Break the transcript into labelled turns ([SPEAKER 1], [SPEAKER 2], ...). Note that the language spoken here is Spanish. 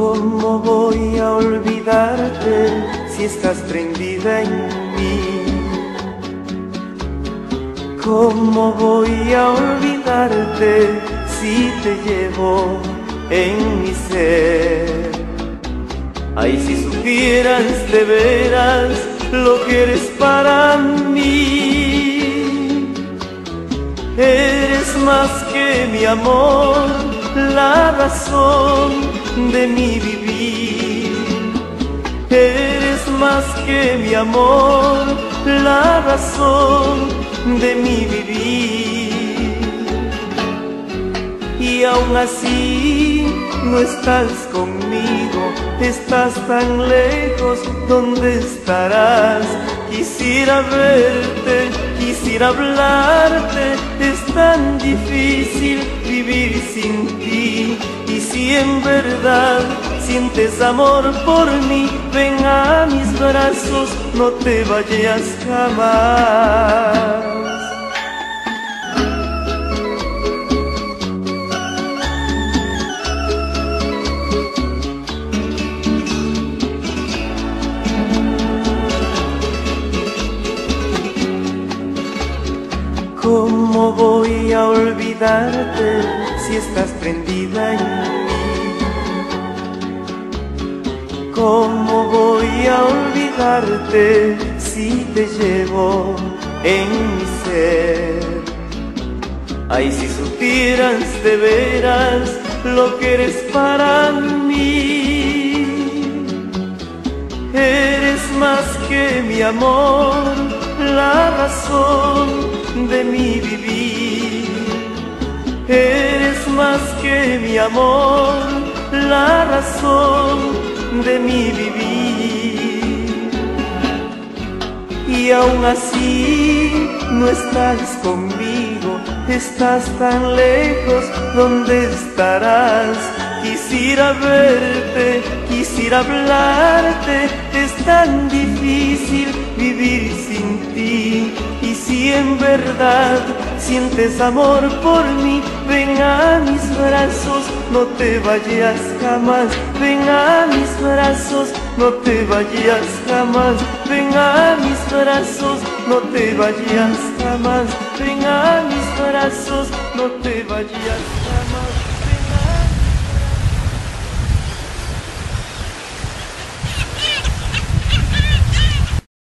[SPEAKER 1] ¿Cómo voy a olvidarte si estás prendida en mí? ¿Cómo voy a olvidarte si te llevo en mi ser? Ay, si supieras de veras lo que eres para mí. Eres más que mi amor, la razón de mi vivir. Eres más que mi amor, la razón de mi vivir. Y aún así no estás conmigo, estás tan lejos, ¿dónde estarás? Quisiera verte, quisiera hablarte, es tan difícil vivir sin ti. Y si en verdad sientes amor por mí, ven a mis brazos, no te vayas jamás. ¿Cómo voy a olvidarte si estás prendida en mí? ¿Cómo voy a olvidarte si te llevo en mi ser? Ay, si supieras de veras lo que eres para mí. Eres más que mi amor, que mi amor, la razón de mi vivir. Y aún así no estás conmigo, estás tan lejos, ¿dónde estarás? Quisiera verte, quisiera hablarte, es tan difícil vivir sin ti. Y si en verdad sientes amor por mí, ven a no te vayas jamás. Ven a mis brazos, no te vayas jamás. Ven a mis brazos, no te vayas jamás. Ven a mis brazos, no te vayas jamás.